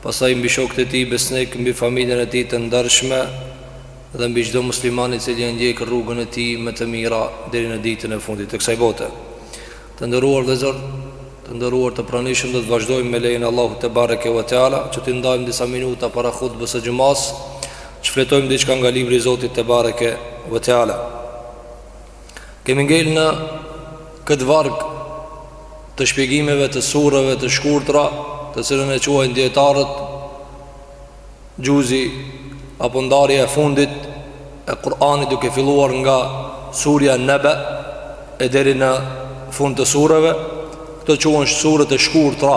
Pastaj mbi shokët e tij besnikë, mbi familjen e tij të ndershme dhe mbi çdo musliman i cili e ndjek rrugën e tij me të mira deri në ditën e fundit të kësaj bote. Të nderuar vëllezër, të nderuar të pranishëm do të vazhdojmë me lejen e Allahut te bareke ve teala që t'i ndajmë disa minuta para hutbës së xhumasë, që të shfletojmë diçka nga libri i Zotit te bareke ve teala. Kemi ngel në këtë varg të shpjegimeve të sureve të shkurtra të cilën e quajnë dijetarët xhuzi apo ndarja e fundit e Kur'anit duke filluar nga surja nebe e deri në fund të sureve këto quhen suret e shkurtra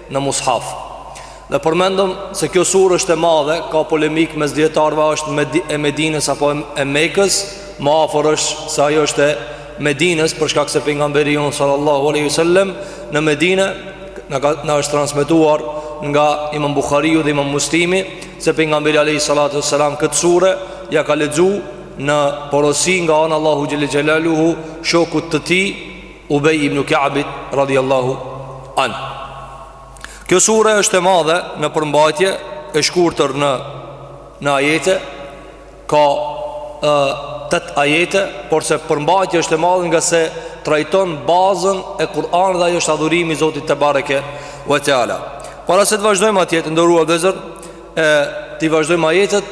në mushaf. Dhe përmendëm se kjo sure është e madhe, ka polemikë mes dijetarëve është e Medinës apo e Mekës, ma afër është se ajo është e Medinës për shkak se pejgamberi jonë sallallahu alaihi wasallam në Medinë na ka na është transmetuar nga Imam Buhariu dhe Imam Muslimi se pejgamberi alaihi salatu wasalam këtë sure ia ka lexu në porosi nga ana Allahut xhel-le xhelaluhu shokut të tij Ubej ibn Ka'bit radhiyallahu an. Kjo sure është e madhe në përmbajtje, e shkurtër në në ajete, ka ë tet ajete, porse përmbajtja është e madhe ngase trajton bazën e Kur'anit dhe ajo është adhurimi i Zotit te bareke ve teala. Para se të vazhdojmë atje të nderuar vëllezër, e t'i vazhdojmë ajetet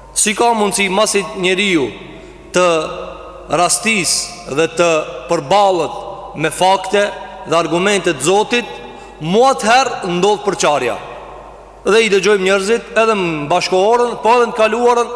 Si ka mundësi masi njeriu të rastisë dhe të përballet me fakte dhe argumente të Zotit mu atëherë ndodh përçarja Dhe i dëgjojmë njerëzit edhe në bashkëkohoren Po edhe në kaluarën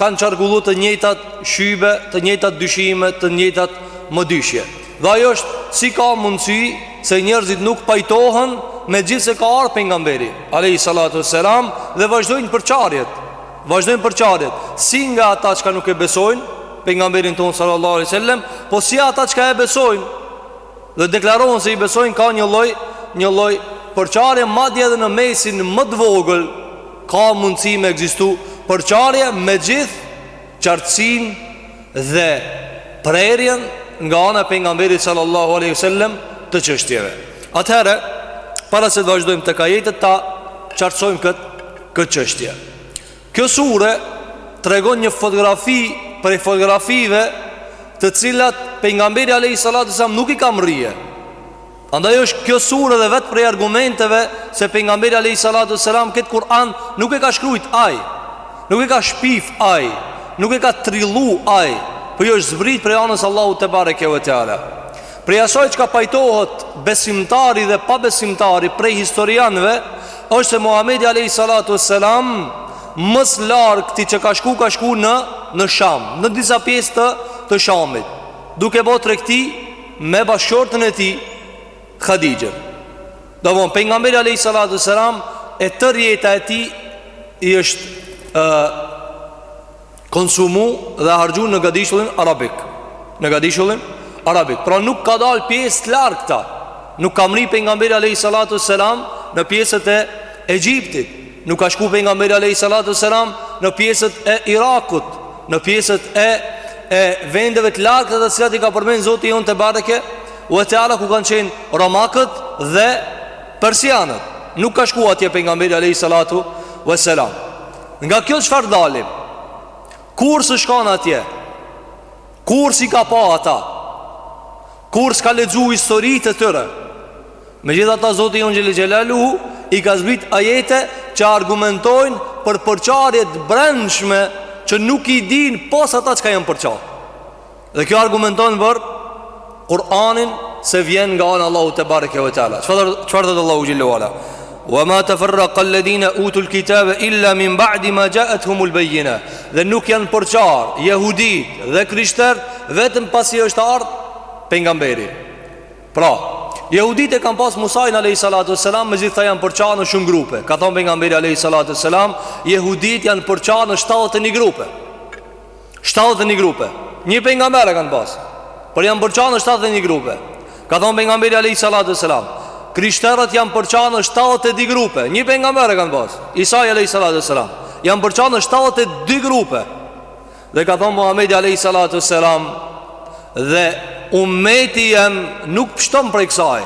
kanë qarkullu të njëjtat shubhe Të njëjtat dyshime të njëjtat mëdyshje Dhe ajo është si ka mundësi se njerëzit nuk pajtohen megjithëse ka ardhë pejgamberi alejhi salatu selam dhe vazhdojnë përçarjet Vazhdojnë përçarjet Si nga ata çka nuk e besojnë pejgamberin tonë sallallahu alaihi wasallam Po si ata çka e besojnë Dhe deklarohen se i besojnë ka një lloj Një lloj përçarje madje edhe në mesin më të vogël Ka mundësi me ekzistu përçarje me gjithë qartësinë dhe prerjen nga ana e pejgamberit sallallahu alaihi wasallam të çështjeve. Atëherë, para se të vazhdojmë tek ajetet ta qartësojmë këtë këtë çështje. Kjo sure tregon një fotografi prej fotografive të cilat pejgamberi alayhi salatu sallam nuk i ka mrri. Andaj është kjo surë edhe vetë prej argumenteve se pejgamberi alejhi salatu selam këtë Kur'an nuk e ka shkrujt aj, nuk e ka shpif aj, nuk e ka trillu aj, po ajo është zbrit prej anës Allahut tebareke ue teala. Prej asaj çka pajtohet besimtari dhe pabesimtari prej historianëve, është se Muhammedi alejhi salatu selam më s'largti që ka shku, ka shku në, në Sham, në disa pjesë të, të Shamit, duke bo tregti, me bashkëshorten e tij Hadixhen. Domethon pejgamberi alayhi salatu selam e tër jeta e tij i është ë konsumu dhe harxhu në gadishullin arabik. Në gadishullin arabik. Pra nuk ka dal pjesë të largëta. Nuk ka mri pejgamberi alayhi salatu selam në pjesët e Egjiptit. Nuk ka shku pejgamberi alejhi salatu selam Në pjesët e Irakut Në pjesët e, e vendeve të largta të cilat i ka përmend Zoti jonë tebareke ue teala ku kanë qenë Romakët dhe Persianët Nuk ka shku atje pejgamberi alejhi salatu selam Nga kjo çfarë dalim Kur s' shkon atje Kur s'i ka pa ata Kur s'ka lexu historitë e tyre Megjithatë Zoti jonë xhelle xhelaluhu I ka zbrit ajete që argumentojnë Për përçarjet brendshme Që nuk i din pos ata çka janë përçar Dhe kjo argumenton për Kur'anin se vjen nga anë Allahu te bareke ve teala. Çfarë çfarë thotë Allahu xhelle ue ala? Wa ma tafarraqa alladhina utul kitaba illa min ba'di ma ja'athumul bayyina. Dhe nuk janë përçar jehuditë dhe krishterë vetëm pasi është ardhur pejgamberi. Pra, jehuditë kanë pas Musain alayhis salatu wassalam, megjithatë janë përçar në shumë grupe. Ka thënë pejgamberi alayhis salatu wassalam, jehuditë janë përçar në 71 grupe. shtatëdhjetë e një grupe Një pejgamber e kanë pas Por janë përça në shtatëdhjetë e një grupe Ka thonë pejgamberi alejhi salatu selam Krishterët janë përça në shtatëdhjetë e dy grupe Një pejgamber e kanë pas Isai alejhi salatu selam Janë përça në shtatëdhjetë e dy grupe Dhe ka thonë Muhammedi alejhi salatu selam Dhe umeti jem nuk pshton prej kësaj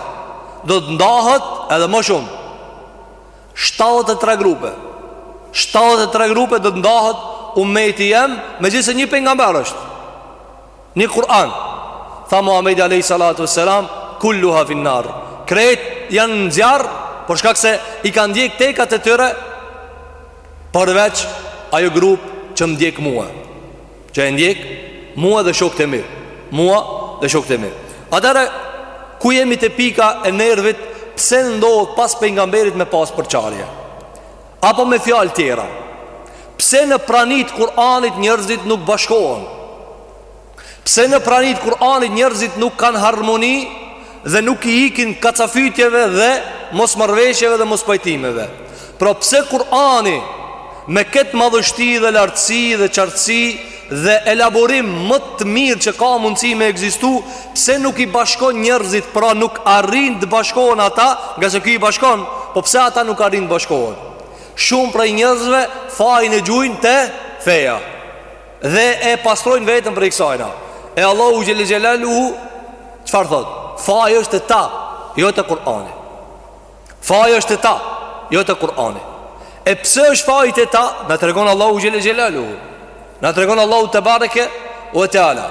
Do të ndahet edhe më shumë Shtatëdhjetë e tre grupe Shtatëdhjetë e tre grupe do të ndahet Umeti jem Megjithëse një pejgamber është Një Kur'an Tha Muhammedi a.s. Kulluha finnar Krejt janë në zjarr Për shkak se i kanë ndjek tekat e tyre Përveç Ajo grup që më ndjek mua Që më ndjek mua dhe shokët e mi. Mua dhe shokët e mi. Atëherë ku jemi te pika e nervit pse ndodh pas pejgamberit me pas përçarje? Apo me fjalë tjera. Pse në prani t'Kur'anit njerëzit nuk bashkohen? Pse në prani t'Kur'anit njerëzit nuk kanë harmoni dhe nuk i ikin kacafytjeve dhe mosmarrëveshjeve dhe mospajtimeve Pra pse Kurani me ketë madhështi dhe lartësi dhe qartësi dhe elaborim më të mirë që ka mundësi me ekzistu Pse nuk i bashkon njerëzit pra nuk arrin të bashkohen ata ngase ky i bashkon Po pse ata nuk arrin të bashkohen Shumë prej njerëzve fajin e gjujnë te feja Dhe e pastrojnë veten prej kësajna E Allahu xhele xhelaluhu çfarë thotë? Faji është te ta Jo te Kur'ani Faji është te ta Jo te Kur'ani E pse është faji te ta Na tregon Allahu xhele xhelaluhu Na tregon Allahu tebareke ue teala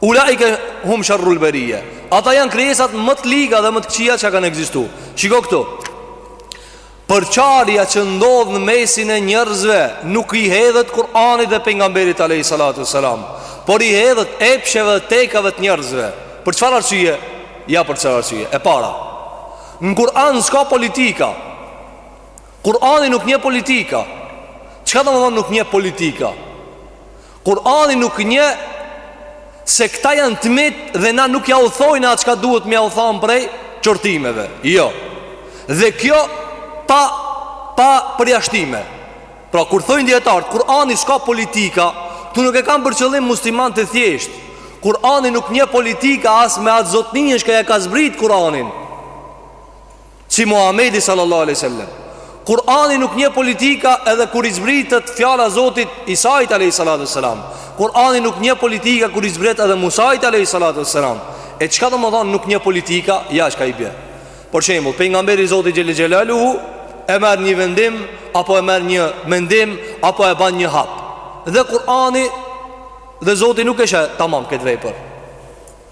Ulaike hum sharrul bariya. Ata janë krijesat më të liga dhe më të këqija që kanë ekzistu. Shiko këtu. Përçarja që ndodh në mesin e njerëzve nuk i hedhet Kur'anit dhe pejgamberit alayhi salatu wasalam, por i hedhet epsheve dhe tekave të njerëzve. Për çfarë arsye? Ja për çfarë arsye. E para. Në Kur'an s'ka politika. Kur'ani nuk njeh politika. Çka domethënë nuk njeh politika? Kurani nuk njeh se këta janë të mitë Dhe na nuk jau thojmë atë çka duhet me jau thanë prej qortimeve Jo Dhe kjo pa Pa përjashtime Pra kur thojnë dijetarët Kurani s'ka politika Ktu nuk e kam për qëllim muslimanët e thjeshtë Kurani nuk njeh politika As me atë zotninë çka ja ka zbrit Kuranin Si Muhamedi sallallahu alaihi wasallam. Kur'ani nuk njeh politika edhe kur i zbritet fjala e Zotit Isait alayhi salatu wasalam. Kur'ani nuk njeh politika kur i zbret edhe Musait alayhi salatu wasalam. E çka domethënë nuk njeh politika, ja çka i bie. Për shembull, pejgamberi i Zotit xhele xhelaluhu e merr një vendim apo e merr një mendim apo e ban një hap. Dhe Kur'ani dhe Zoti nuk e sheh tamam këtë vepër.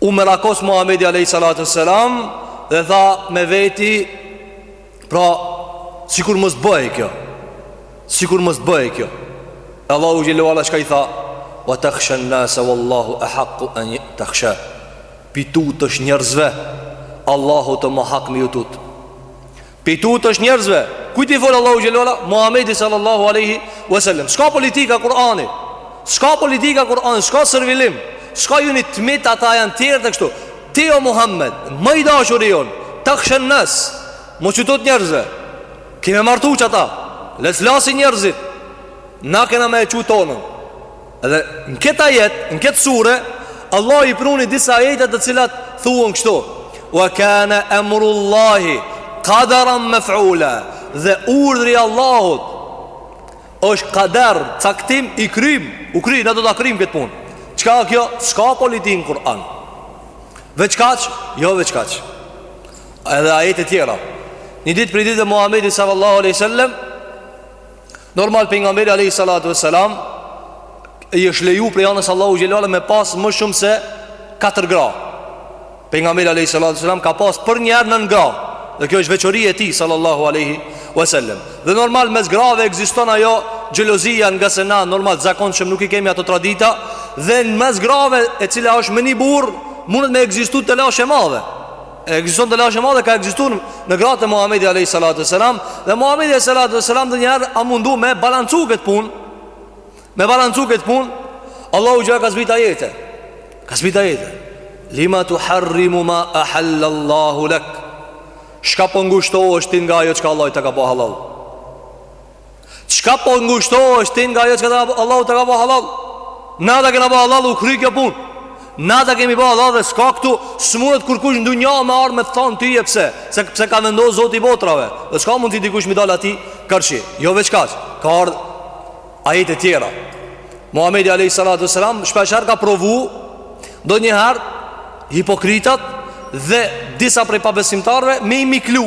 u merakos Muhamedi alayhi salatu selam dhe tha me veti pra sikur mos bëhej kjo sikur mos bëhej kjo Allahu xhele ue ala çka i tha wa takhsha an-nas wallahu ahq an takhsha pi tutesh njerëzve Allahut ma hak me ju tut Pi tutesh njerëzve Kujt i fol Allahu xhele ue ala Muhammedit sallallahu aleyhi wasallam S'ka politika Kur'ani S'ka politika Kur'ani S'ka servilim S'ka ju jeni të mitë ata janë tjerë të kështu Ti o Muhammed Ma i dashuri jonë Takhsha an-nas Mos ju tut njerëzve Ki me martu qata Le të flasin njerëzit Na kena me e çu tonën Edhe në këtë ajet, në këtë sure, Allahu i pruni disa ajete të cilat thuhen kështu: "Wa kana amrullahi kaderan maf'ula." Dhe urdhri i Allahut është kader, caktim i krym, u kry, na do ta kryjmë këtë punë. Çka asht kjo? S'ka politikë në Kur'an? Veç kaq? Jo veç kaq. Edhe ajete tjera. Një ditë prej ditëve Muhamedi sallallahu alaihi wasallam, Normal pejgamberi alayhi salatu wasalam i është leju prej anës Allahut xhelal me pas më shumë se katër gra. Pejgamberi alayhi salatu wasalam ka pas për një herë nëntë gra. Dhe kjo është veçori e tij sallallahu alaihi wasallam. Dhe normal mes grave ekziston ajo xhelozia ngase na normal zakonshëm nuk i kemi ato tradita dhe mes grave e cila është me një burrë mundet me ekzistu telashe e madhe. Ekziston telashe e madhe ka ekzistu në gratë e Muhamedi alayhi salatu selam dhe Muhamedi alayhi salatu selam ndonjëherë a mundu me balancu këtë punë. Me balancu këtë punë, Allahu xha ka zbrit ajete. Ka zbrit ajete. Lima tuharrimu ma ahallallahu lak. Çka po ngushtohesh ti nga ajo çka Allahu ta ka ba hallall? Çka po ngushtohesh ti nga ajo çka Allahu ta ka ba hallall Na ta kena ba hallall u kry kjo punë Na ta kemi ba hallall dhe s'ka këtu S'mundet kurkush n'dynja me ardh me të thanë ty e pse Se pse ka vendos Zoti i botërave Dhe s'ka mundësi dikush me i dal atij karshi Jo veç kaq Ka ardhë ajete tjera Muhamedi a.s. Shpeshherë ka provu Ndonjëherë Hipokritat Dhe disa prej pabesimtarve Me i miklu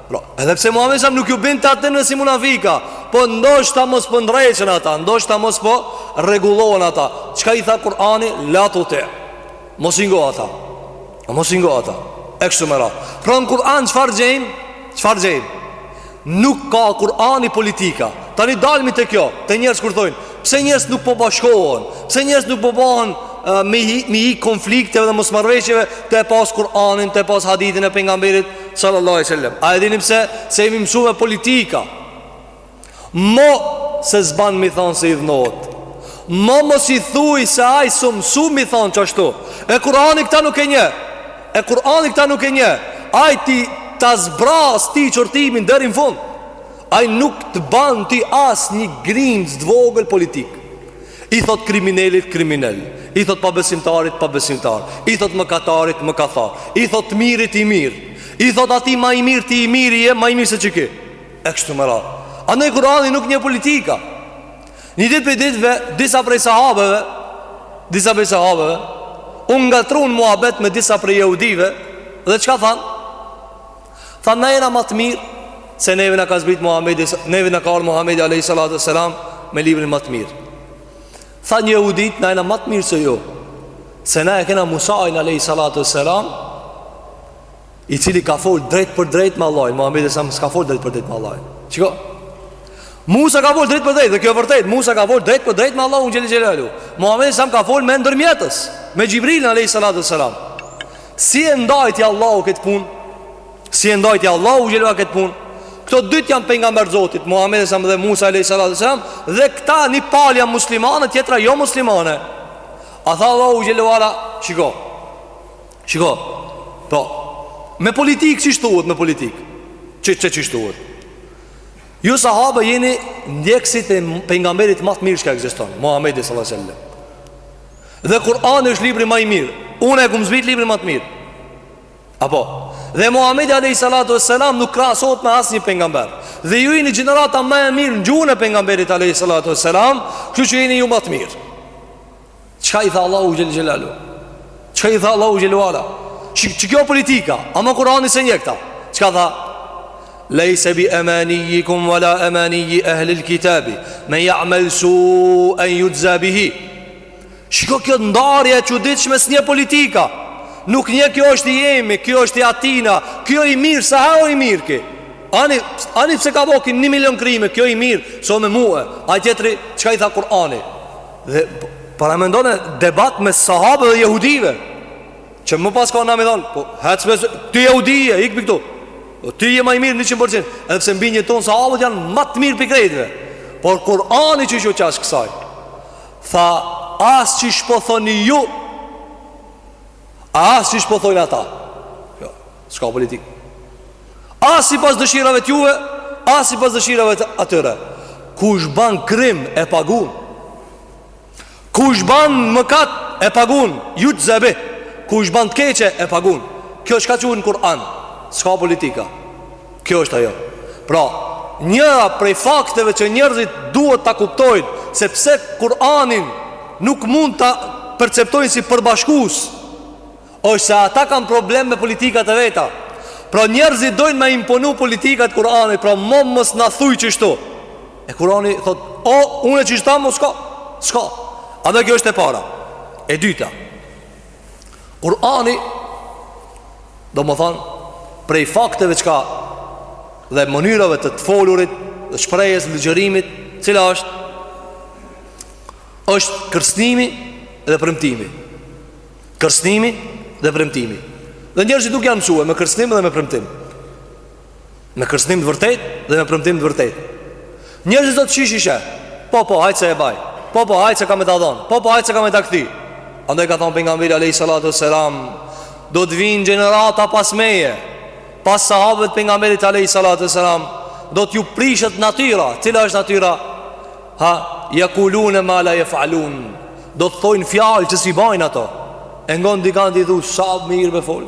Pra, edhe pse Muhamedi a.s. nuk ju bindte atyne si munafika, po ndoshta mos po ndreqen ata, ndoshta mos po rregullohen ata. Çka i tha Kur'ani? La tuti. Mos i ngo ata. Mos i ngo ata. E kshtu me radhë. Pra në Kur'an çfarë gjejmë? Çfarë gjejmë? Nuk ka Kur'ani politika. Tani dalmi te kjo, te njerëzit kur thojnë, pse njerëzit nuk po bashkohen? Pse njerëzit nuk po bahen me i ik konflikteve dhe mosmarrëveshjeve tu e pas Kur'anin, tu e pas hadithin e pejgamberit Sallallahu alaihi wasallam. A e dini pse? Se jemi msu me politika. Mo se s'ban me i thon se i dhnohet. Mo mos i thuj se ai s'u mësu me i thon qashtu. E Kur'ani këta nuk e një. E Kur'ani këta nuk e njeh. Ai ty ta zbraz ty qortimin deri në fund. Ai nuk të ban ty as një grimcë të vogël politikë. I thot kriminelit kriminel I thot pabesimtarit pabesimtar I thot mëkatarit mëkatar I thot të mirit i mir I thot atij ma i mir ti i miri je ma i mir se qeky E kështu me radhë Ama Kur'ani nuk njeh politika Një dit prej ditve disa prej sahabeve Disa prej sahabeve U ngatrrun muhabet me disa prej jehudive Dhe çka than Thanë na jena ma të mirë Se neve na ka zbrit Muhammedi Neve na ka ardhë Muhammedi a.s. Me librin ma të mirë Thanë jehudit na jena ma të mirë se ju Se na e kena Musajnë a.s. I cili ka folë drejt për drejt me Allahun Muhammedi a.s. s'ka folë drejt për drejt me Allahun Shiko? Musa ka folë drejt për drejt Dhe kjo o e vërtetë Musa ka folë drejt për drejt me Allahun xhele xhelalu Muhammedi a.s. ka folë me ndërmjetës Me Xhibrilin a.s. Si e ndajti Allahu këtë punë Si e ndajti Allahu xhele ve ala këtë punë Këta dytë janë pengamberë të Zotit Muhammedi a.s. dhe Musa alejhi selam Dhe këta një palja muslimane Tjetra jo muslimane A tha Allahu xhele ve ala Shiko Shiko Po Me politikë që shtuhet me politikë Që që që shtuhet Ju sahabe jeni ndjekësit e pengamberit ma të mirë çka ekziston Muhammedi a.s. Dhe Kur'ani është libri ma i mirë. Unë e kam zbrit librin ma të mirë. Apo, dhe Muhamedi alayhi salatu wassalam nuk krahasohet me asnjë pengamber. Dhe ju jeni gjenerata ma e mirë në gjuhën e pengamberit alayhi salatu wassalam, kështu që jeni ju ma të mirë. Çka i tha Allahu xhel xhelalu? Çka i tha Allahu xhele ve ala? Qe kjo politika? Ama Kur'ani s'e njeh këta. Çka tha? Lejse bi emanijikum wala emaniji ehlil kitabi Men ja'mel su'en juxhze bihi Shiko kjo ndarje e çuditshme s'njeh politika Nuk njeh ky është i jemi, ky është i atina Ky o i mirë, sa o i mirë ky Ani, ani pse ka bo ky një milion krime Ky o i mirë, se o me mue Ai tjetri, çka i tha Kur'ani Dhe paramendone debat mes sahabëve dhe jehudive Që me pas kanë na me i thanë, po hec ma, ti jehudi je, ik prej këtu. Po ti je ma i mirë 100% edhe pse në bindjen tonë sahabët janë ma të mirë prej krejtve. Por Kurani qysh iu qas kësaj, tha as qysh po thoni ju, as qysh po thojnë ata. Jo, s'ka politikë. As sipas dëshirave t'juve, as sipas dëshirave t'atyre. Kush ban krim e pagun, Kush ban mëkat e pagun Juxhze bihi Kush ban të keqe e pagun Kjo çka quhet Kur'an S'ka politika Kjo është ajo Pra njëra prej fakteve që njërzit duhet ta kuptojnë Se pse Kur'anin nuk mund ta perceptojnë si përbashkues është se ata kanë problem me politikat e veta Pra njërzit dojnë me ia imponu politikat Kur'anit Pra mo mos na thuj qështu E Kurani thotë, o, unë e qishtu thamë, s'ka, s'ka. Edhe kjo është e para. E dyta, Kurani, domethanë, prej fakteve çka dhe mënyrave të të folurit, dhe shprehjes, ligjërimit, cila është, është kërcnimi dhe premtimi. Kërcnimi dhe premtimi. Dhe njerëzit nuk janë mësue me kërcnim dhe me premtim. Me kërcnim të vërtetë dhe me premtim të vërtetë. Njerëzit dojshin ndryshe. Po po, hajt se e baj. Po po, hajt se kam me ta dhon. Po po, hajt se kam me ta kthy. Andaj ka thon pejgamberi alejhi salatu selam, do të vijnë gjenerata pas meje. Pas sahabëve t'pejgamberit alejhi salatu selam, do t'ju prishet natyra. Cila është natyra? Jekulune ma la jef'alun. Do të thojnë fjalë që s'i bajnë ato. E ngon dikant i thu, sa mirë me fol.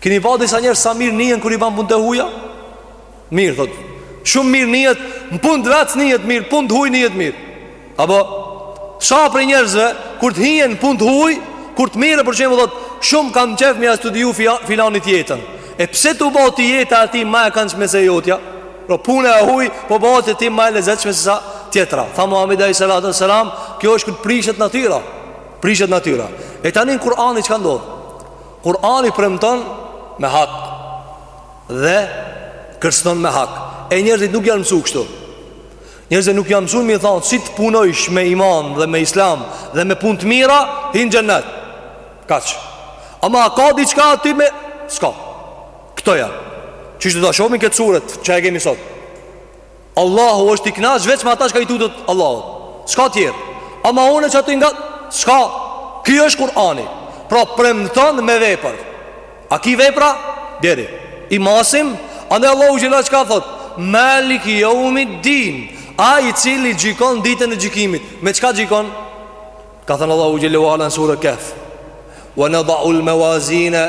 Keni pa disa njerëz sa mirë nihen kur i bajn punë të huja? Mirë, thotë Shumë mirë nihet, në punë të vet s'nihet mirë, punë të huj nihet mirë Apo, sa prej njerëzve, kur të hijn n' punë të huj, kur të mire për shembull, thotë Shumë kam qejf me ja studiu filanit jetën E pse t'bohet jeta e atij ma e kanshme se jotja? Po puna e huj, po bohet ty ma e lezetshme se sa tjetra Tha Muhammed A.S. Kjo është kur prishet natyra Prishet natyra E tani në Kur'an çka ndodh? Kur'ani premton me hak dhe kërcnon me hak. E njerëzit nuk janë mësuar kështu. Njerëzit nuk janë mësuar m'i thon si të punojsh me iman dhe me islam dhe me punë të mira, hin xhennet. Kaq. Ama a ka diçka aty më, s'ka. Kto janë. Siç do ta shohim këtë sure që e kemi sot. Allahu është i knaqë veç me ata çka i tuten Allahut S'ka tjetër Ama une që atë nga S'ka Ky është Kurani Pra premton me vepër A ki vepra Bjeri I masim Andej Allahu xhele çka thotë Maliki jeumi din Ai i cili gjykon ditën e gjykimit Me çka gjykon Ka thënë Allahu xhele ue ala në suren Kehf Ue nedaul meuazine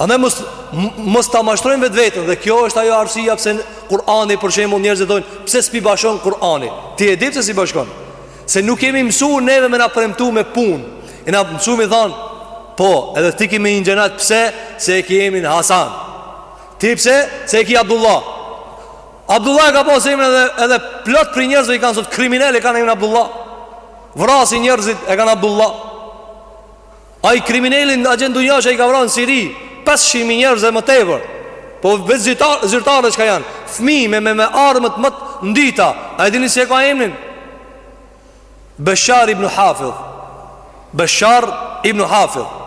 Andaj mos mos ta mashtrojmë vetveten dhe kjo është ajo arsyeja pse Kur'ani për shembull njerëzit thonë pse s'pi bashkon Kur'ani. Ti e di pse s'i bashkon? Se nuk jemi mësuar neve me na premtu me punë. Jena mësu m'i thon, po, edhe ti ke me hi n'xhenet pse se e ke emnin Hasan. Ti pse se e ke Abdullah. Abdullah e ka pas emrin edhe edhe plot prej njerëzve që janë sot kriminelë e kanë emrin Abdullah. Vrasin njerëzit e kanë Abdullah. Ai krimineli n'gjithë dunja që i ka vranë Siri 500 mijë njerëz e më tepër Po veç zyrtarë zyrtarë çka janë Fmi me me me armët më të ndyta A e dini si e ka emnin? Beshar ibn Hafidh Beshar ibn Hafidh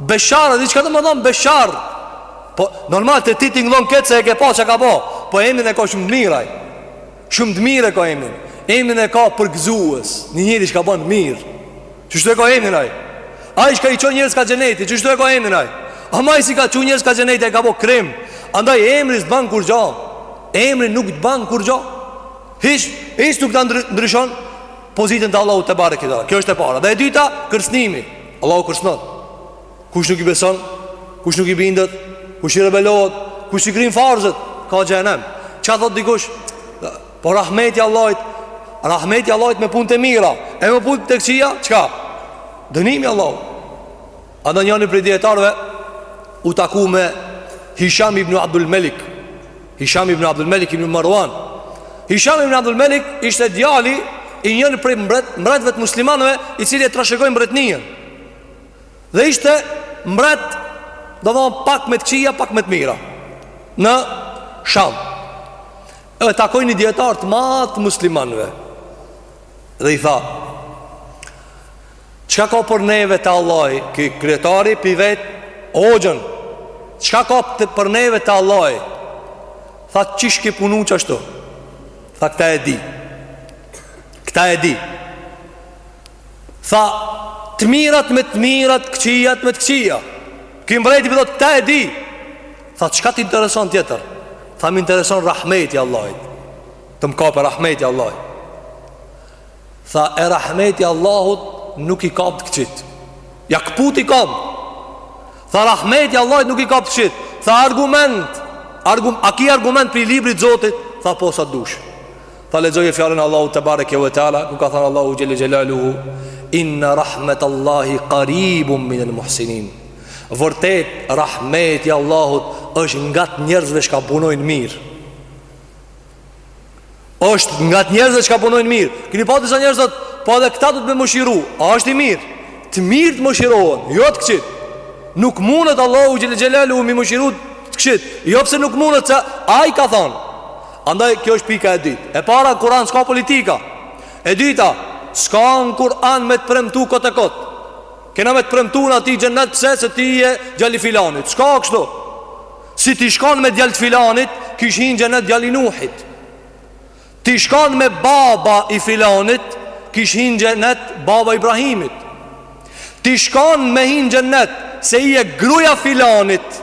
Beshar, a di çka do me thanë Beshar Po normal te ti tingëllon keq se e ke pa çka ka bo Po emnin e ka shumë mirë ai Shumë të mirë e ka emrin. Emrin e ka përgëzues. Një njeri çka ban mirë. Qështu e ka emrin ai? Ai çka i çon njerëz ka xheneti, qështu e ka emrin ai? Ama ai s'i ka çu njerëz ka xheneti, ai ka bo krim. Andaj emri s't'ban kurgjo. Emri nuk të ban kurgjo. Hiç, hiç nuk ta ndryshon pozitën te Allahu tebareke. Kjo është e para. Dhe e dyta, kërcënimi. Allahu kërcënon. Kush nuk i beson, kush nuk i bindet, kush i rebelohet, kush s'i kryn farzet, ka xhehenem. Çka thot dikush? Po rahmeti i Allahit, rahmeti i Allahit me punë të mira, e me punë të këqija, çka? Dënimi i Allahut. Andaj njëri prej dietarëve u taku me Hisham ibn Abdul Malik. Hisham ibn Abdul Malik ibn Marwan. Hisham ibn Abdul Malik ishte djali i njëri prej mbret, mbretëve të muslimanëve, i cili e trashëgoi mbretëninë. Dhe ishte mbret Do me thanë pak me t'kqija, pak me të mira Në Sham E takoi një dijetar të madh të muslimanëve Dhe i tha Çka ka për neve te Allahi Ky kryetari p'e vet hoxhën Çka ka për neve te Allahi Tha qysh ki punu qashtu Tha këta e di Këta e di Tha, të mirat me të mirat, të këqijat me të këqija Ky mbreti po thotë, këta e di Tha, çka të intereson tjetër? Tha, më intereson rahmeti i Allahit Të më kapë rahmeti i Allahit Tha, e rahmeti i Allahut nuk i kap të këqit Ja këput i kap Tha, rahmeti i Allahit nuk i kap të këqit Tha, argument argum, A ki argument prej librit të Zotit? Tha, po sa dush Tha lexoje fjalën e Allahut tebareke ve teala, ku ka thënë Allahu xhelle xhelaluhu, inna rahmetallahi qaribun min al muhsinin. Vërtet rahmeti i Allahut është ngat njerëzve çka punojnë mirë. Është ngat njerëzve çka punojnë mirë. Keni pa disa njerëz që po edhe këta dun me u mëshiru. A është i mirë? Të mirët mëshirohen, jo të këqit. Nuk mundet Allahu xhelle xhelaluhu m'i mëshiru të këqit. Jo pse nuk mundet se ai ka thënë Andaj kjo është pika e dytë. E para në Kur'an s'ka politika. E dyta, s'ka në Kur'an me të premtu kot e kot. Kena me të premtu na ty xhennet pse se ti je djali i filanit. S'ka kështu. Se t'ish kon me djalë t'filanit, kish hi në xhennet djali i Nuhit. T'ish kon me baba i filanit, kish hi në xhennet baba i Ibrahimit. T'ish kon me hi në xhennet se je gruja filanit,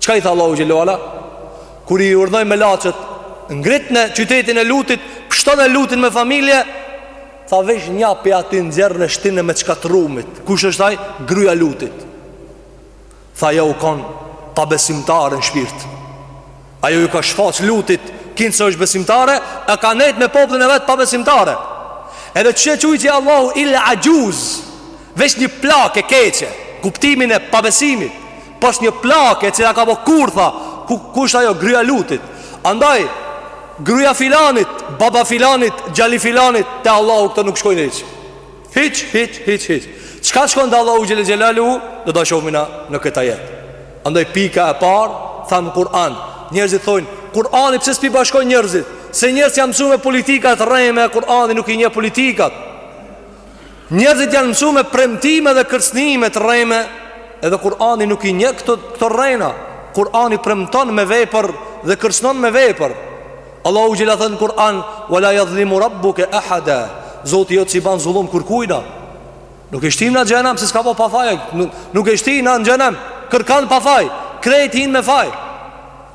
Çka i tha Allahu xhele ve ala? Kur i urdhnoi melaqet Ngritne qytetin e Lutit Pshtone Lutin me familje Tha veç nja pi aty nxjerrne shtine me t'shkatrrumit Kush është ai? Gruja e Lutit Tha ajo u kon pabesimtare në shpirt Ajo ju ka shfaq Lutit kinse është besimtare E ka nejt me popullin e vet pabesimtarë Edhe ç'e qujti Allahu Illa axhuz Veç një plakë e keqe Kuptimin e pabesimit Pas një plake e cila ka bo kurtha ku, kush është ajo gruja e Lutit Andaj gruja e filanit baba i filanit djali i filanit Te Allahu këto nuk shkojnë hiç Hiç, hiç, hiç, hiç Çka shkon te Allahu xhele xhelaluhu do ta shohim na në këtë ajet Andaj pika e parë thamë Kur'an Njerëzit thojnë Kur'ani pse s'pi bashkon njerëzit Se njerëzit janë mësuar me politika të rreme Kur'ani nuk i njeh politikat Njerëzit janë mësuar me premtime dhe kërcënime të rreme, edhe Kur'ani nuk i njeh këto këto rrena. Kur'ani premton me vepër dhe kërcënon me vepër. Allahu xhela thënë në Kur'an, "Wa la yadhlimu rabbuka ahada." Zoti jot s'i ban zullum kurkujna. Nuk e shtin në xhehnem se s'ka bo pa faj, nuk, nuk e shtin në xhehnem kërkan pa faj, krejt hin me faj.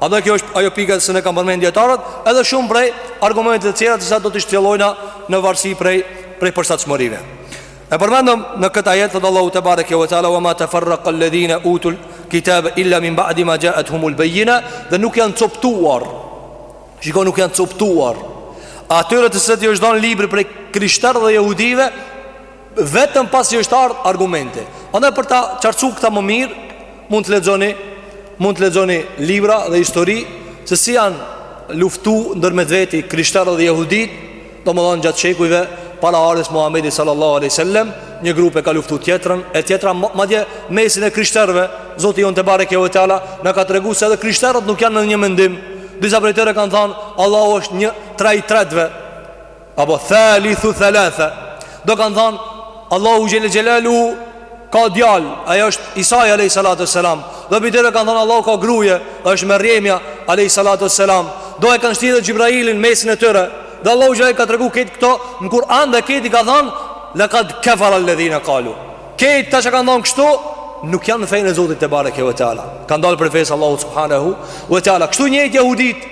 A dhe kjo është ajo pika se ne kanë përmend dijetarët edhe shumë prej argumente të tjera të cilat do të shtjellojna në varësi prej prej përshtatshmërive. E përmendëm në këtë ajet thotë Allahu tebareke ve teala wa ma tafarraqa alladhina utul kitab illa min ba'di ma ja'atuhumul bayyina dhe nuk janë coptuar. Shiko nuk janë coptuar. Atyre të cilët i është dhënë libri prej krishterë dhe jehudive Vetëm pasi është ardhur argumenti. Andaj për ta qartësuar këta më mirë, mund të lexoni, mund të lexoni libra dhe histori se si janë luftu ndërmjet veti krishterët dhe jehuditë, domethënë gjatë shekujve para ardhjes Muhamedi sallallahu alaihi wasallam, një grup e ka luftu tjetrën, e tjetra madje mesin e krishterëve, Zoti jonë tebareke ve teala na ka treguar se edhe krishterët nuk janë në një mendim. Disa prej tyre kanë thënë Allahu është një prej tretëve. Apo thalithu thalatha Do kanë thanë Allahu xhele xhelaluhu ka djalë Ai është Isai alejhi salatu selam Do prej tyre kanë thanë Allahu ka gruje Dhe është Merjemja alejhi salatu selam Do e kanë shti dhe Xhibrailin mesin e tyre Dhe Allahu xhele ka tregu këtë këto Në Kur'an dhe këtë i ka thanë Lekad kefera ledhine kalu Kët këta që kanë thanë kështu Nuk janë në fenë e Zotit tebareke ve teala Kanë dalë prej fesë Allahut Subhanehu ve teala Kështu njëjtë jehuditë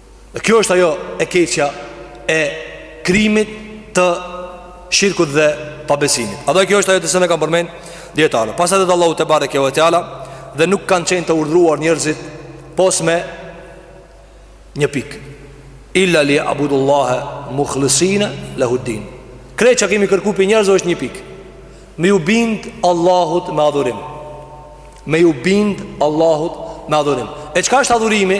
Kjo është ajo e keqja e krimit të shirkut dhe pabesimit. A do kjo është ajo të cënë e kanë përmend dijetarët. Pastaj thotë Allahu tebareke ve teala dhe nuk kanë qenë të urdhëruar njerëzit pos me një pikë. Illa li jabudullahe mukhlisine lehud din. Krejt çka kemi kërku prej njerëzve është një pikë. Me ju bind Allahut me adhurim. Me ju bind Allahut me adhurim. E çka është adhurimi?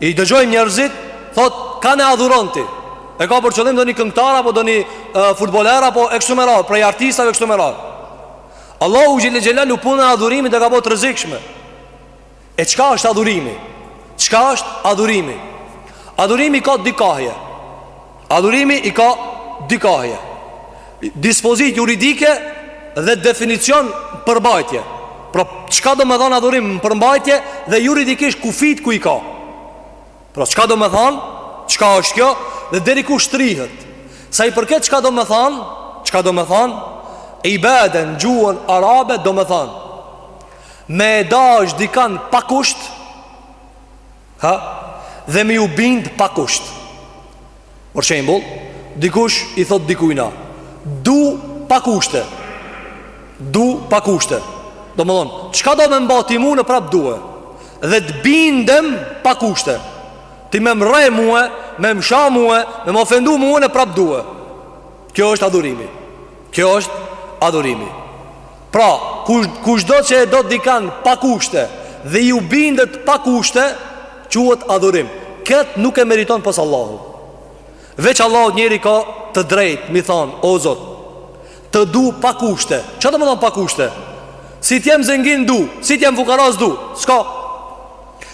I dëgjojmë njerëzit, thotë, kanë e adhuron ti E ka për qëllim ndonjë këngëtar apo ndonjë uh, futboller apo e kështu me radhë Prej artistave e kështu me radhë Allahu xhele xhelaluhu punën e adhurimit e ka bo të rrezikshme E çka është adhurimi? Çka është adhurimi? Adhurimi ka dy kahje Adhurimi i ka dy kahje, dispozitë juridike dhe definicion përmbajtje. Pra, çka domethan adhurim në përmbajtje dhe juridikisht kufijt ku i ka. Pra, çka domethan, çka është kjo dhe deri ku shtrihet. Sa i përket çka domethan, çka domethan, ibade n'gjuhën arabe domethan me e dash dikan pa kusht Ha? Dhe me ju bind pa kusht Për shembull Dikush i thotë dikujna T'du pa kushte T'du pa kushte Domethonë Çkado me m'ba ti mu unë prap t'due Dhe të bindem pa kushte Ti me m'rreh mue Me m'sha mue Me më ofendu mue unë prap t'due Kjo është adhurimi Kjo është adhurimi Pra, kushdo që e do dikan pa kushte Dhe ju bindet pa kushte Quhet adhurim Këtë nuk e meriton pos Allahu Veç Allahut njeri ka të drejtë M'i thonë, o Zot Të du pa kushte Ça domethonë pa kushte? Si t'jem zengin t'du Si t'jem fukara s'du Ska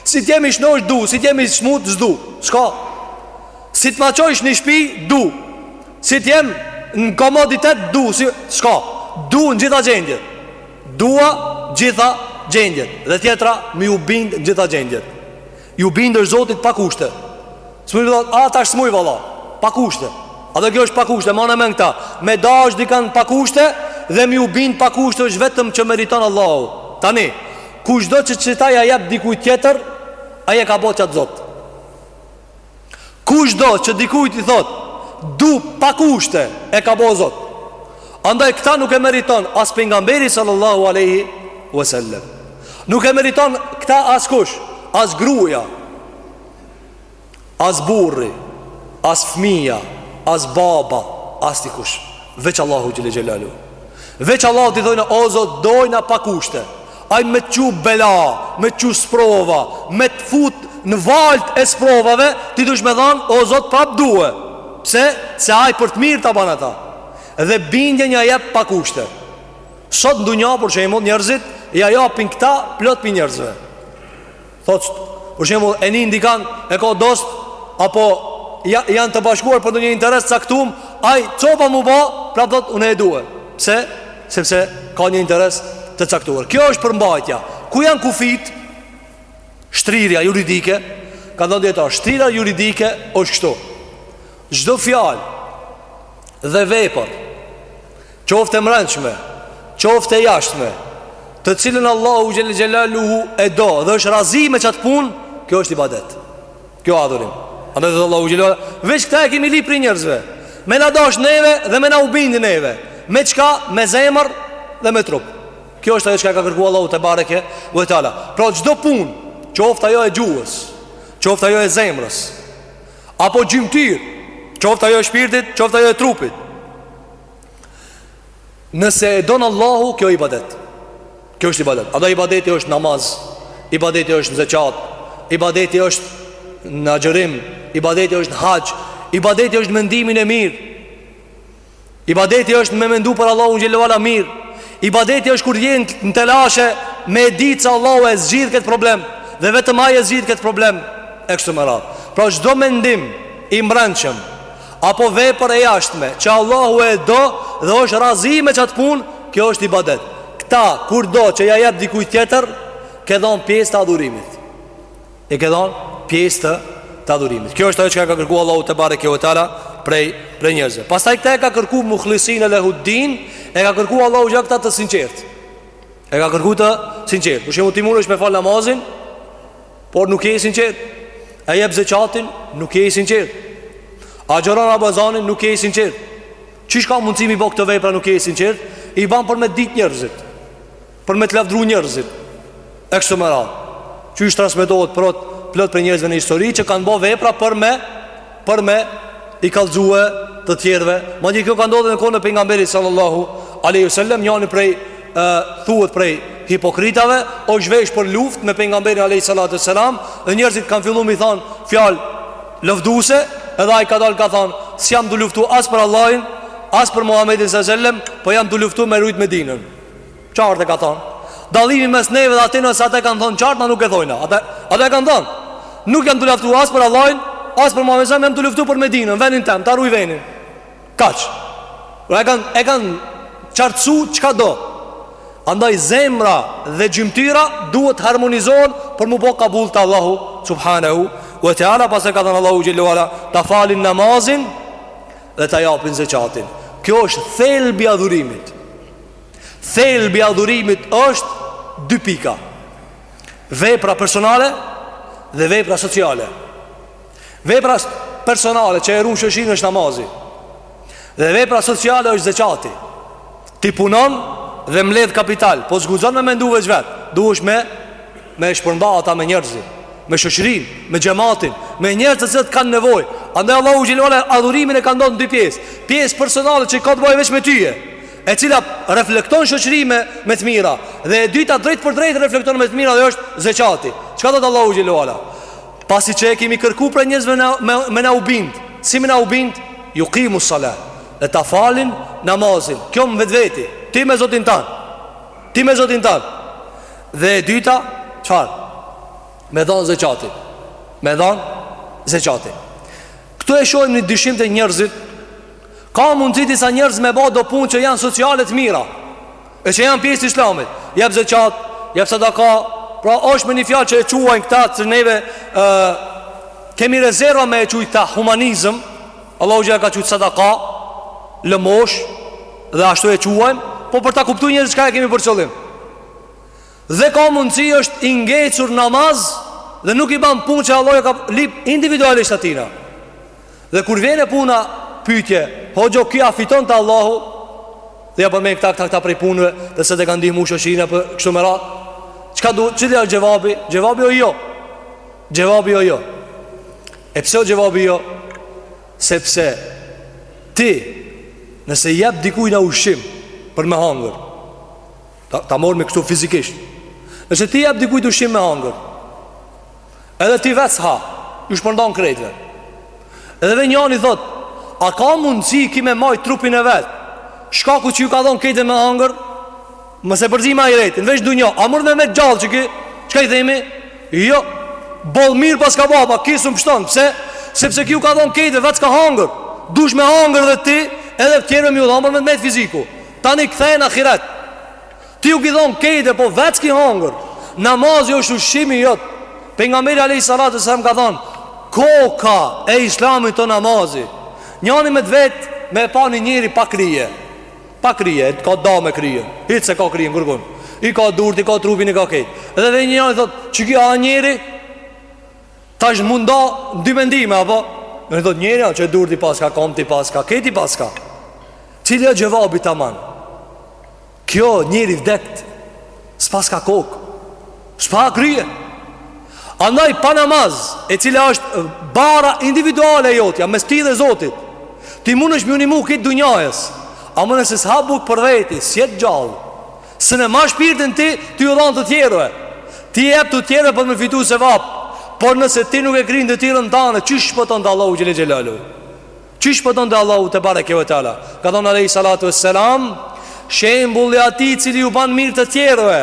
Si t'jem i shnosh t'du Si t'jem i smut s'du Ska Si t'ma çojsh një shpi t'du Si të jem në komoditet t'du ska t'du në gjitha gjendjet. Dua n'gjitha gjendjet dhe tjetra me ju bind në gjitha gjendjet. Ju bindesh Zotit pa kushte. S'mund të thotë, "A tash smuj valla." Pa kushte. A do kjo është pa kushte, mani n'men këta. Me dash dikan pa kushte dhe me ju bind pa kushte është vetëm që meriton Allahu. Tani, kushdo që qita ja jep dikujt tjetër, ai e ka bo qatë Zot. Kushdo që dikujt i thotë T'du pa kushte E ka bo zot Andaj këta nuk e meriton As pejgamberi sallallahu alejhi ve sel-lem Nuk e meriton këta askush As gruja As burri As fmija As baba As dikush Veç Allahu xhele xhelaluhu Veç Allahut t'i thojna o zot dojna pa kushte Ai me të çu bela, me të çu sprova, me të fut në valët e sprovave Ti dush me thanë o zot prap due Pse se ai për të mirë ta ban ata Dhe bindjen ja jep pa kushte Sot ndonjë për shembull njerëzit Ja japin këta plot prej njerëzve Thotë, për shembull, e njeh dikan e ka dost apo ja, janë të bashkuar për ndonjë interes të caktum, ai copa m'u ba, pra thotë unë e dua. Pse? Sepse ka një interes të caktuar. Kjo është përmbajtja. Ku janë kufijtë? Shtrirja juridike, kanë thënë dijetarët, shtrirja juridike është kështu. Çdo fjalë dhe vepër Qoftë e mrendshme, qoftë e jashtme, të cilën Allahu xhele xhelaluhu e do dhe është razi me qat punë, kjo është ibadet. Kjo adhurim. Andaj dhe Allahu xhele xhelaluhu, veç këta e kemi lyp prej njerëzve. Me na dash neve dhe me na u bind neve. Me çka? Me zemër dhe me trup. Kjo është ajo çka e ka kërku Allahu tebareke ve teala. Pra çdo punë, qoftë ajo e gjuhës, qoftë ajo e zemrës, apo gjymtyr, qoftë ajo e shpirtit, qoftë ajo e trupit. Nëse e don Allahu, kjo ibadet Kjo është ibadet Andaj ibadeti është namaz Ibadeti është në zeqat Ibadeti është në agjërim Ibadeti është në haxh Ibadeti është në mendimin e mirë Ibadeti është me mendu për Allahun xhele ve ala mirë Ibadeti është kur jen në telashe Me ditë se Allahu e zgjidh këtë problem Dhe vetëm ai e zgjidh këtë problem E kështu me radhë Pra çdo mendim I mbrendshëm apo vepër e jashtme që Allahu e do dhe është razi me qat punë, kjo është ibadet. Këta kur do që ja jep dikujt tjetër, ke dhon pjesë të adhurimit. E ke dhon pjesë të të adhurimit. Kjo është ajo çka e ka kërku Allahu tebareke ve teala prej prej njerëzve. Pastaj këta e ka kërku muhlisine lehuddin, e ka kërku Allahu xha këta të sinqertë. E ka kërku të sinqertë. Për shembull ti mundesh me fal namazin, Por nuk je i sinqert. E jep zeqatin, nuk je i sinqert. Agjëron Ramazanin, nuk je i sinqert. Qysh ka mundësi m'i bo këto vepra, nuk je i sinqert. I ban për me ditë njerëzit. Për me të lavdëru njerëzit. E kështu me radhë. Qysh transmetohet prot plot prej njerëzve në histori që kanë bo vepra për me për me i kallxue të tjerëve. Madje kjo ka ndodhur në kohën e pejgamberit sallallahu alaihi wasallam, njani prej ë thuhet prej hipokritave, osht vesh për luftë me pejgamberin alaihi salatu wasalam, e njerëzit kanë fillu m'i thon fjalë lavduse, edhe ai ka dal ka thon, s'jam tu luftu as për Allahun, as për Muhamedin sallallahu alaihi wasallam, po jam tu luftu me rujt Medinën. Qartë e ka thonë Dallimi mes neve dhe atina se ata e kanë thonë qartë Na nuk e thojna Ata, ata e kanë thonë Nuk jam tu luftu as për Allahin As për Muhammedin Sam Jam tu luftu për Medinën Venin tem Ta rruj venin Kaq Pra e kanë E kanë Qartësu Çka do Andaj zemra Dhe gjymtyra Duhet t'harmonizohen Për m'u bo kabul te Allahu Subhanehu Ve teala Pastaj ka thënë Allahu xhel-le ve ala Ta falin namazin Dhe ta japin zekatin Kjo është thelbi i adhurimit Thelbi i adhurimit është dy pika. Vepra personale dhe vepra sociale. Vepra personale që e ruan shoqërinë është namazi. Dhe vepra sociale është zeqati. Ti punon dhe mbledh kapital, po s'guxon me mendu veç vet. Duhesh me me shpërnda ata me njerëzit, me shoqërinë, me xhamatin, me njerëz që kanë nevojë. Andaj Allahu xhelalu adhurimin e ka ndo në dy pjesë. Pjesë personale që ka të bëjë veç me tyje. e cila reflekton n'shoqëri me me të mira dhe e dyta drejtpërdrejt reflekton me të mira dhe është zeqati. Çka do Allahu xhel-le ve ala? Pasi që e kemi kërku prej njerëzve na me, me na u bind. Si me na u bind? Jukimu salat. Dhe ta falin namazin. Kjo m'vetveti, ti me Zotin tand. Ti me Zotin tand. Dhe e dyta, çfarë? Me dhon zeqatin. Me dhon zeqatin. Këtu e shohim ni dyshim te njerëzit Ka mundësi disa njerëz me ba do punë që janë sociale të mira, e që janë pjesë të Islamit. Jep zeqat, jep sadaka. Pra është me një fjalë që e quajnë këta që neve kemi rezerva me e qujt atë humanizëm. Allahu xh.sh. e ka qujt sadaka, lëmoshë dhe ashtu e quajmë, po për ta kuptu njerëzit çka e kemi për qëllim. Dhe ka mundësi është i ngecur n'namaz Dhe nuk i ban punë që Allahu i ka lyp individualisht atina Dhe kur vjen e puna pytje Hoxhë ky a fiton te Allahu Dhe ia përmend këta këta këta prej punve Dhe se e ka ndihmu shoqërinë e kështu me radhë Çka do, cili është xhevabi? Xhevabi o jo Xhevabi o jo E pse o xhevabi jo? Sepse ti nëse jep dikuj një ushqim për me hangër Ta, ta morrmi kështu fizikisht Nëse ti jep dikujt ushqim me hangër Edhe ti vet s'ha Ju shpërndan krejtve Edhe dhe njani thotë A ka mundësi ky me majt trupin e vet Shkaku që ju ka dhonë krejtve me hangër Me i siguru ma i rejtin n'ket dunja A mrrin me met gjallë qiky Çka i themi Jo Boll mirë paska ba po Ky s'mun pshton Pse Sepse ky ju ka dhonë krejtve Vet s'ka hangër Duhesh me hangër dhe ti Edhe tjerve m'ju dhonë Për me met fiziku Tani kthehen n'ahiret Ti ju ki dhonë kejt po vetë s'ki hangër Namazi është ushqimi jot Pejgamberi alejhi salatu ve selam ka thonë Koka e islamit është namazi Njani me të vetë me e pa një njeri pa krye Pa krye, e të ka da me krye Hiç s'e ka kryen kërkun I ka durt, i ka trupin, i ka kejt Edhe vjen njani thotë Që ky a njeri Tash m'u nda në dy mendime apo? Njani thot njeri a, qe durt i paska, komt i paska, kejt i paska. Cili është xhevabi taman? Ky o njeri i vdekt, s'paska kokë, s'pa krye. Andaj pa namaz, e cila është barra individuale e jotja, mes ti dhe Zotit. Ti munesh me ju nimu kejt dunjajës, ama nëse s'ha bukë për veti, s'jet gjallë. Se në ma shpirtin ti, ti ju dhan të tjerëve Ti jep të tjerëve për me fitu sevap Por nëse ti nuk e kryn detyrën tane Qysh shpëton te Allahu xhele xhelaluhu Qysh shpëton te Allahu tebareke ve teala Ka thonë alejhi salatu ve selam Shembulli i atij i cili u ban mirë të tjerëve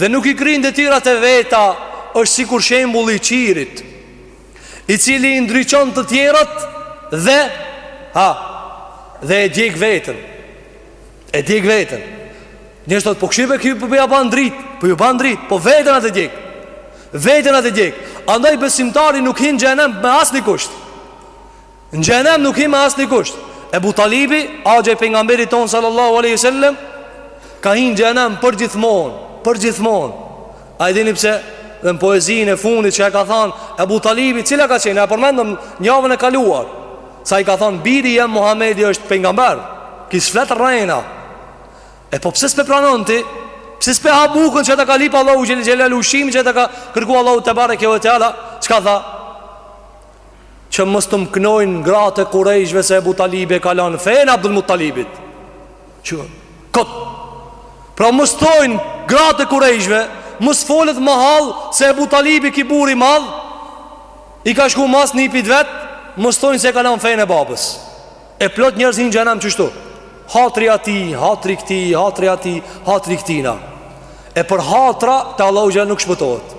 Dhe nuk i kryn detyrat e veta është sikur shembulli i qirit I cili i ndriçon të tjerët Dhe Ha Dhe e djeg veten E djeg veten. Njeri thotë, po kqyre ky po ja bën drit, po ju bën drit, po veten a tu e djeg. Veten a tu e djeg. Andaj besimtari nuk hin n'xhenem me asnjë kusht. Në xhenem nuk hin me asnjë kusht. Ebu Talibi, axha i pejgamberit ton sallallahu alejhi ve selem Ka hin n'xhenem përgjithmon Përgjithmon A e dini pse dhe në poezin e fundit që e ka than Ebu Talibi, cila ka qenë, e përmendëm javën e kaluar Sa i ka thonë biri jem Muhamedi është pejgamber Ky s'flet rrena E po pse s'pe pranon ti Pse s'pe ha bukën që ta ka lyp Allahu xhele xhele Ushqimin që ta ka kërku Allahu tebareke ve teala Çka tha Që mos të mknojnë gratë e kurejshve Se Ebu Talibi e ka lon fenë e Abdul Mutalibit Që kot Pra mos thojnë gratë e kurejshve Mos folet n'mahallë Se Ebu Talibi ky burr i madh I ka shku mas nipit vet, mos thonë se e ka lan fenë e babës. E plot njerëz hin n'xhenem qështu. Hatri ati, hatri këti, hatri ati, hatri këtina. E për hatra te Allahu xhele nuk shpëtohet.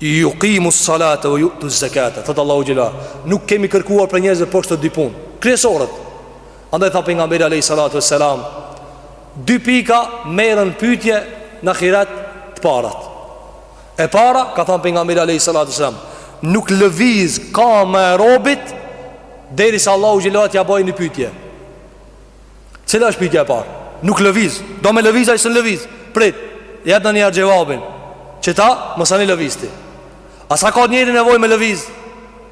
Juqimu salate ue jutu zekate Thotë Allahu xhele Nuk kemi kërkuar prej njerëzve pos këto dy punë kryesoret Andaj tha Pejgamberi alejhi salatu ve selam Dy pika merren pytje në ahiret të parat E para, ka thënë pejgamberi alejhi salatu ues selam, nuk lëviz kama e robit derisa Allahu xhelaluhu t'ja bëjë një pyetje. Cila është pyetja e parë? Nuk lëviz, do me lëviz ai s'un lëviz. Prit, jep ti njëherë xhevabin. Qeta, masanej lëviz ti. A sa ka njeri nevojë me lëviz?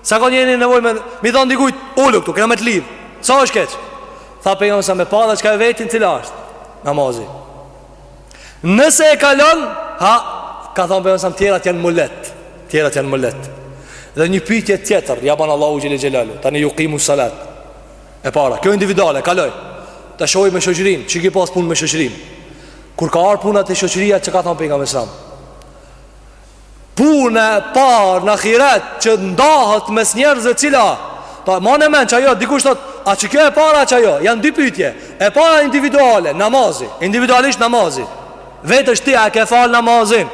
Sa ka njeri nevojë me, m'i thon dikujt ulu këtu, kena me të lidh. Sa është keq? Tha pejgamberi a.s., e para çka e vetin cila është? Namazi. Nëse e kalon, ha, ka thon pejgamberi a.s., tjerat janë ma leht, tjerat janë ma leht. Dhe një pytje tjetër, ja ban Allahu xhel-le xhelaluhu, tani jukimu salat. E para, kjo individuale, kaloi, ta shohim me shoqërinë, si ki pas punë me shoqërinë. Kur ka ardh puna te shoqëria, ça ka thon pejgamberi a.s.? Puna e parë në ahiret Që ndahet mes njerëzve cila Pa mane n'men qajo Dikush thot A qikjo e para qajo Janë dy pytje E para individuale Namazi Individualisht namazi Vetesh ti a e ke fal namazin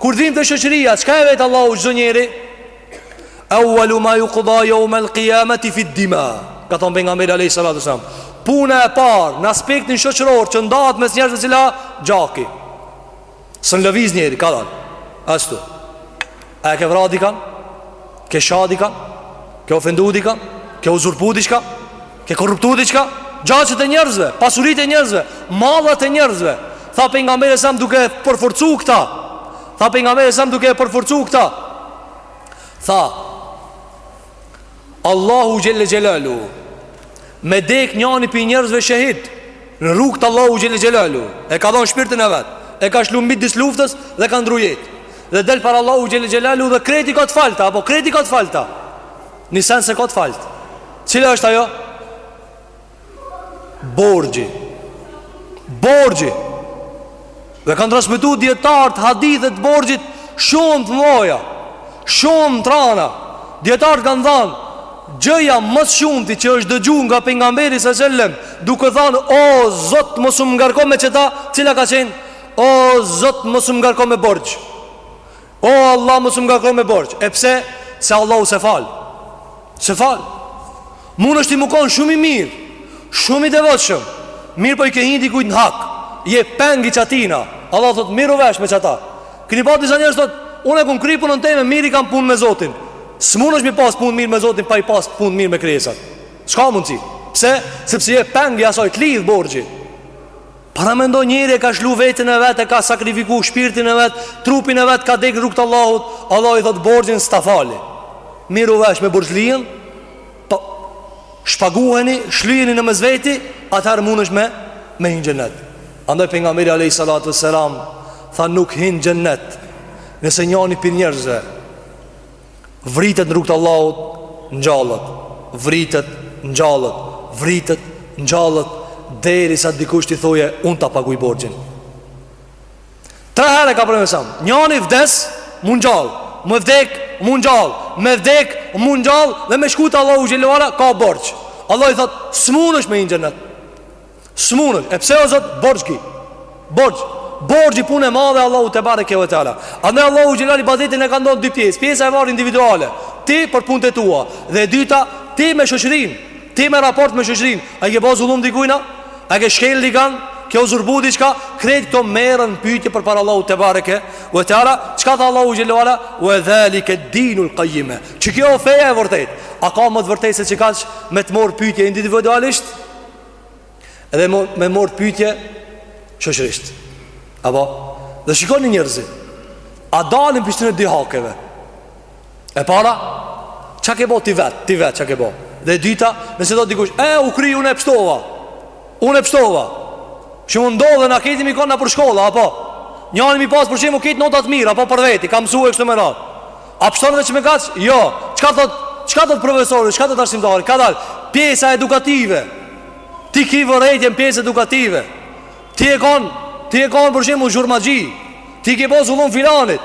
Kur vim te shoqëria Çka e vet Allahu çdo njeri Euuelu ma jukda jeumel kijameti fid-dima Ka thon pejgamberi a.s. Puna e parë në aspektin shoqëror Që ndahet mes njerëzve cila Gjaki S'un lëviz njeri, kadalë Ashtu A e ke vra dikan Ke sha dikan Ke ofendu dikan Ke uzurpu diçka Ke korruptu diçka Gjaqet e njerëzve Pasuritë e njerëzve Mallat e njerëzve Tha pejgamberi a.s. duke e përforcu këta Tha pejgamberi a.s. duke e përforcu këta Tha Allahu xhel-le xhelaluhu Me dek njani prej njerëzve shehid Në rrugë të Allahu xhel-le xhelaluhu E ka dhon shpirtin e vet E ka shku midis luftës dhe ka ndru jetë Dhe del para Allahu xhel-le xhelaluhu dhe krejt i ka të falta Apo krejt i ka të falta Një sen s'e ka të falt Cila është ajo? Borxhi Borxhi Dhe kanë transmetu dijetarët hadithe t'borxhit Shumë të mdhaja Shumë të rana Dijetarët kanë thanë Gjëja ma s'shumti që është dëgju nga pejgamberi a.s. Duke thanë O Zot mos më ngarko me qeta Cila ka qenë O Zot mos më ngarko me borxh O Allah mos më ngarko me borxh. E pse? Se Allahu s'e fal. S'e fal. Munësh ti me kon shumë i mirë, shumë i devotshëm. Mirë po i ke hi ndikujt në hak. Je peng i qatina. Allahu thot merru vesh me qata. Keni pa disa njerëz thot, unë kam kry punën teme, mirë i kam punët me Zotin. S'munësh m'i pas punët mirë me Zotin pa i pas punët mirë me krijesat. S'ka mundsi. Pse? Sepse je peng i asaj, të lidh borxhi. Paramendo njeri e ka shlu veten e vet e ka sakrifiku shpirtin e vet, trupin e vet ka dek n'rrugë t'Allahut, Allah i thot borxhin s'ta fali. Mirru vesh me borxhlijen, shpaguheni, shlyeni në mes veti, atëherë mundesh me hi n'xhenet. Andaj pejgamberi alayhi salatu selam tha nuk hin n'xhenet nëse njani pi njerëzve Vritet në rrugë të Allahut, ngjallet, vritet, ngjallet, vritet, ngjallet derisa dikush t'i thojë unë ta paguaj borxhin. Tre herë e ka përmend. Njani vdes, m'u ngjall, me vdek, m'u ngjall, me vdek, m'u ngjall dhe me shku te Allahu xhelala ka borxh. Allah i thot, "S'munësh me hi n'xhenet." S'munet, e pse o Zot borxhi? Borxh, borxhi punë e madhe te Allahu te bareke ve teala. Andaj Allahu xhelali ibadetin e ka nda në dy pjesë. Pjesa e parë individuale, ti për punët e tua dhe e dyta ti me shoqërinë, ti me raport me shoqërinë. A i ke bo zullum dikujna? A i ke shkel ligjet? Kjo zurbu diçka, krejt këto merren pyetje përpara Allahu te bareke ve teala. Çka tha Allahu xhela ve ala? Wa zalika dinul qayyime. Që kjo o feja e vërtet? A ka më të vërtetë se kaq, me t'marr n'pyetje individualisht? Edhe me t'marr n'pytje shoqërisht Apo Dhe shikoni njerëzit A dalin, pështojnë e dy hakeve E para Ça ke bo ti vet Ti vet ça ke bo Dhe dyta Nëse do dikush E, u kry, unë pështova Unë pështova Shumë ndodh edhe n'këta, m'i konë nëpër shkolla Apo Njani m'i pas për shembull këto notat mirë Apo për veti Ka msu e kështu me radhë A pshton veç me kaç? Jo. Çka thot? Çka thot profesori? Çka thot arsimtari? Ka dal pjesa edukative. Ti ki vërejtje n'pjesë edukative. Ti je kon, ti je kon për shembull zhurmaxhi. Ti i ke bo zullum filanit.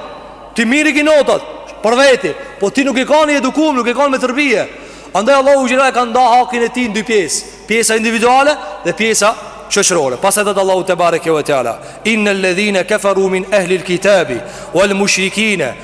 Ti mirë i ki notat për veti, po ti nuk je kanë i edukum, nuk je kanë me terbije. Andaj Allahu xhela e ka nda hakin e tij në dy pjesë, pjesa individuale dhe pjesa shoqërore. Pastaj thot Allahu te bareke ve teala, innal ladhina kafaru min ahli alkitabi wal mushrikina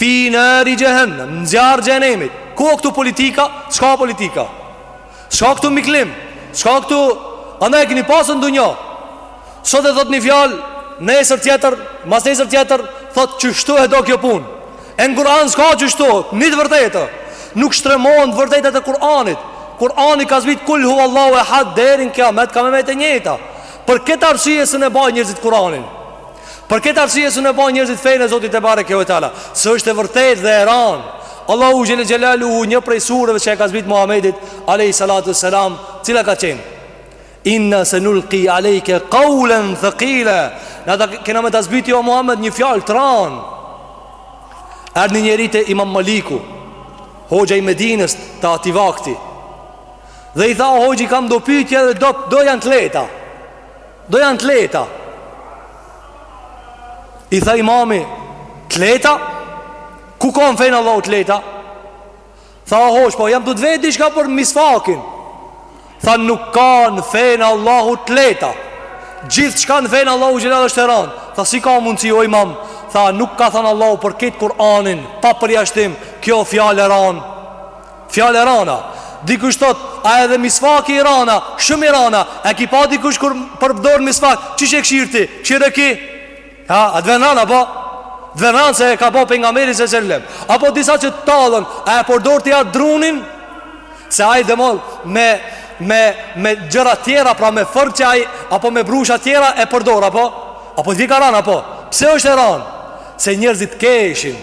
Fi nari xhehenem, në zjarr t'xhehenemit Ku o këtu politika? S'ka politika? S'ka këtu miklim? Qka këtu... Andaj e keni pa se n'dynja Sot e thot një fjal Nesër tjetër, masnesër tjetër Thot qështu e do kjo pun E në Kur'an s'ka qështu Një të vërtetë Nuk shtremohen të vërtetat e Kur'anit Kur'ani ka zbrit kul hua Allahu ehad Deri n'kijamet ka me met e njëjta Për këtë arsye s'e n e bajnë njerëzit Kur'anin Për këtë arsye s'un e bajnë njerëzit fenë e Zotit te bareke ve teala, se është e vërtetë dhe e ranë. Allahu xhel xelaluhu një prej sureve që e ka zbrit Muhamedit alayhi salatu selam, cila ka qenë Inna sanulqi alayka qawlan thaqila. Na kena me ta zbrit o Muhammed një fjalë të ranë. Erdhi një njeri te Imam Maliku, hoxha i Medinës të atij vakti. Dhe i tha o hoxh, i kam do pyetje edhe do, do janë të leta. Do janë të leta I tha imami Të leta Ku ka në fenë e Allahut të leta Tha o hoxhë po jam tu të vetë diçka për misvakin Tha nuk ka në fenë e Allahut të leta Gjithçka në fenë e Allahut xhel-le është e ranë Tha si ka mundësi o imam Tha nuk ka thanë Allahu për këtë Kur'anin Pa përjashtim kjo fjalë e ranë Fjalë e ranë a. Dikush thot, a edhe misvaki i ranë a, shumë i ranë a, e ki pa dikush kur përdor misvak, qysh e kshir ti? Kshir e ki? Ha, a të vjen ranë a po? Të vjen ranë se e ka ba pejgamberi se selam. Apo disa që tallën, a e përdor ti atë drunin? Se ai demon me me me gjëra të tjera, pra me furçë a apo me brusha të tjera e përdor apo? Apo di ka ranë a po? Pse është e ranë? Se njerëzit keshin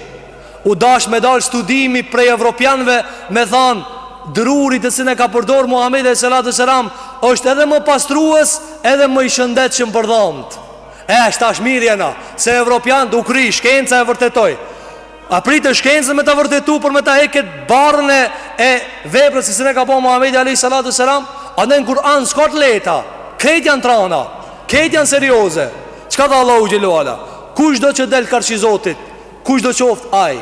U dash me dalë studimi prej evropianve me thanë Druri të cilin e ka përdorë Muhammedi alejhi salatu ve selam është edhe më pastrues edhe më i shëndetshëm për dhamët E, shtash mirë jena, se evropiant u kry, shkenca e vërtetoi A prite shkencën me ta vërtetu për me ta hekë këtë barrën e, e veprës të cilën e ka ba Muhammedi alejhi salatu ve selam Andaj në Kur'an s'ka të leta, krejt janë të rana, krejt janë serioze Çka tha Allahu xhel-le ue ala, kushdo që del karshi Zotit Kushdo qoftë ai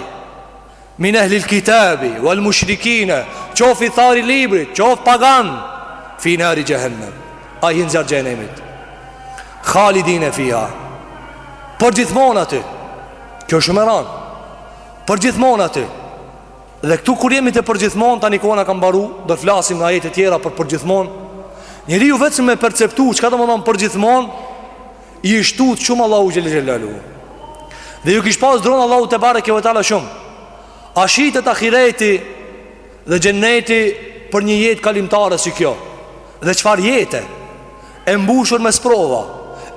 Min ehli l'kitabi Wal mushrikine Qoftë ithtar i librit Qoftë pagan Fi nari xhehennem Ai hin zjarr xhehennemit Khalidine fiha Përgjithmonë aty Kjo shumë e ranë Përgjithmonë aty Dhe këtu kur jemi te përgjithmonë Tani koha na ka mbaru Do të flasim në ajetet tjera për përgjithmonë Njeriu vetëm me perceptu Çka domethanë përgjithmonë I ish tutë shumë Allahut xhel-le xhelaluhu Dhe ju kish pas dronë Allahut tebareke ue teala shumë A shitet ahireti dhe xhenneti për një jetë kalimtare si kjo Dhe çfarë jete e mbushur me sprova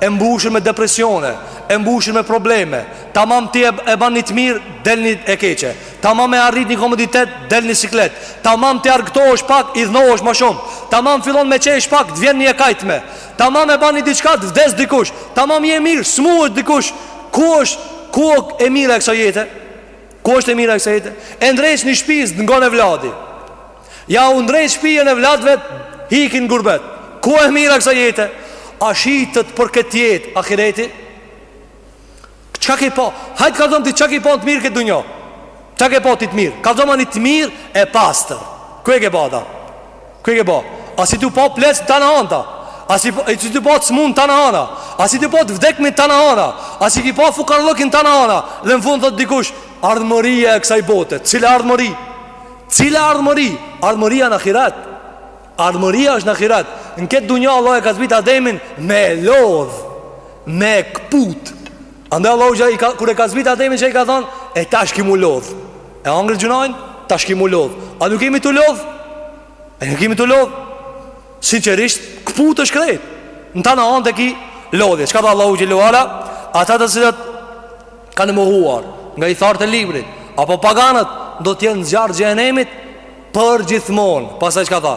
E mbushur me depresione E mbushur me probleme Tamam ti e, e ban një të mirë del një e keqe Tamam e arrit një komoditet del një siklet Tamam ti argëtohesh pak idhnohesh ma shumë Tamam fillon me qesh pak të vjen një e kajtme Tamam e ban një diçka të vdes dikush. Tamam je mirë, smuhet dikush. Ku është ku e mira e kësaj jete? Ku është e mira e kësaj jete? E ndreq një shpi s'ngon evladi. Jau ndreq shpijen evladve hikin gurbet. Ku e mira e kësaj jete? A shitet për këtë jetë ahireti? Çka ke pa? Hajt kallxom ti çka ke pa të mirë këtë dunja. Çka ke pa ti të mirë? Kallxoma një të mirë e pastër. Ku e ke pa ata? Ku e ke pa? A s'je tu pa pleq tana anta? A s'je tu pa të smun tana ana? A s'je tu pa të vdekme tana ana? A s'e ki pa fukarllokin tana ana? Dhe në fund thot dikush, ardhmëria e kësaj bote. Cila ardhmëri? Cila ardhmëri? Ardhmëria në ahiret. Ardhmëria është në ahiret. Në këtë dunja Allahu e ka zbrit Ademin me lodh, me kput. Andaj Allahu xhele kur e ka zbrit Ademin çka i ka thon, e tash ki m'u lodh. E hangre gjynahin, tash ki m'u lodh. A nuk jemi tu lodh? E nuk jemi tu lodh. Sinqerisht, kput është krejt. Në tana anët ki lodhje. Çka tha Allahu xhele ue ala? Ata të cilët kanë mohuar nga ithtarët e librit, apo paganët do të jenë zjarr xhehenemit Për gjithmonë, pastaj çka tha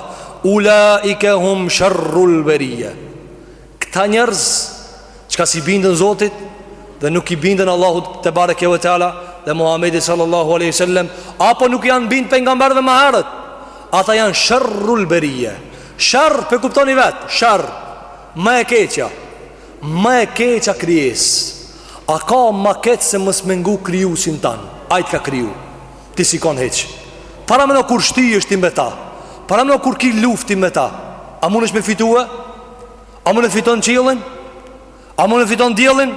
Ulaike hum sherrul berije Këta njerëz Çka s'i binden Zotit Dhe nuk i binden Allahut tebareke ue teala Dhe Muhammedi sallallahu aleyhi sallem Apo nuk janë bind pejgamberëve ma herët Ata janë sherrul berije Sherr, po e kuptoni vetë Sherr, ma e keqja Ma e keqja krijesë A ka ma keq se mos me ngu krijusin tand Ai të ka kriju Ti s'e ngon hiç Paramendo kur shtyhesh ti me ta Paramendo kur ki luftë ti me ta A mundesh me fitu e A mund e fiton qiellin A mund e fiton diellin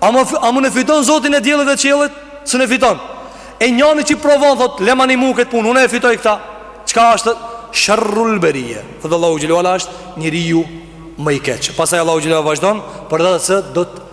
A mund e fiton zotin e diellit dhe qiellit S'mun e fiton E njani që provon thot Lemani mu këtë punë Unë e fitoj këta Çka është Sherrul berije Thot Allahu xhele ue ala është Njeriu më i keq Pastaj Allahu xhele ue ala vazhdon Për dhe dhe se do të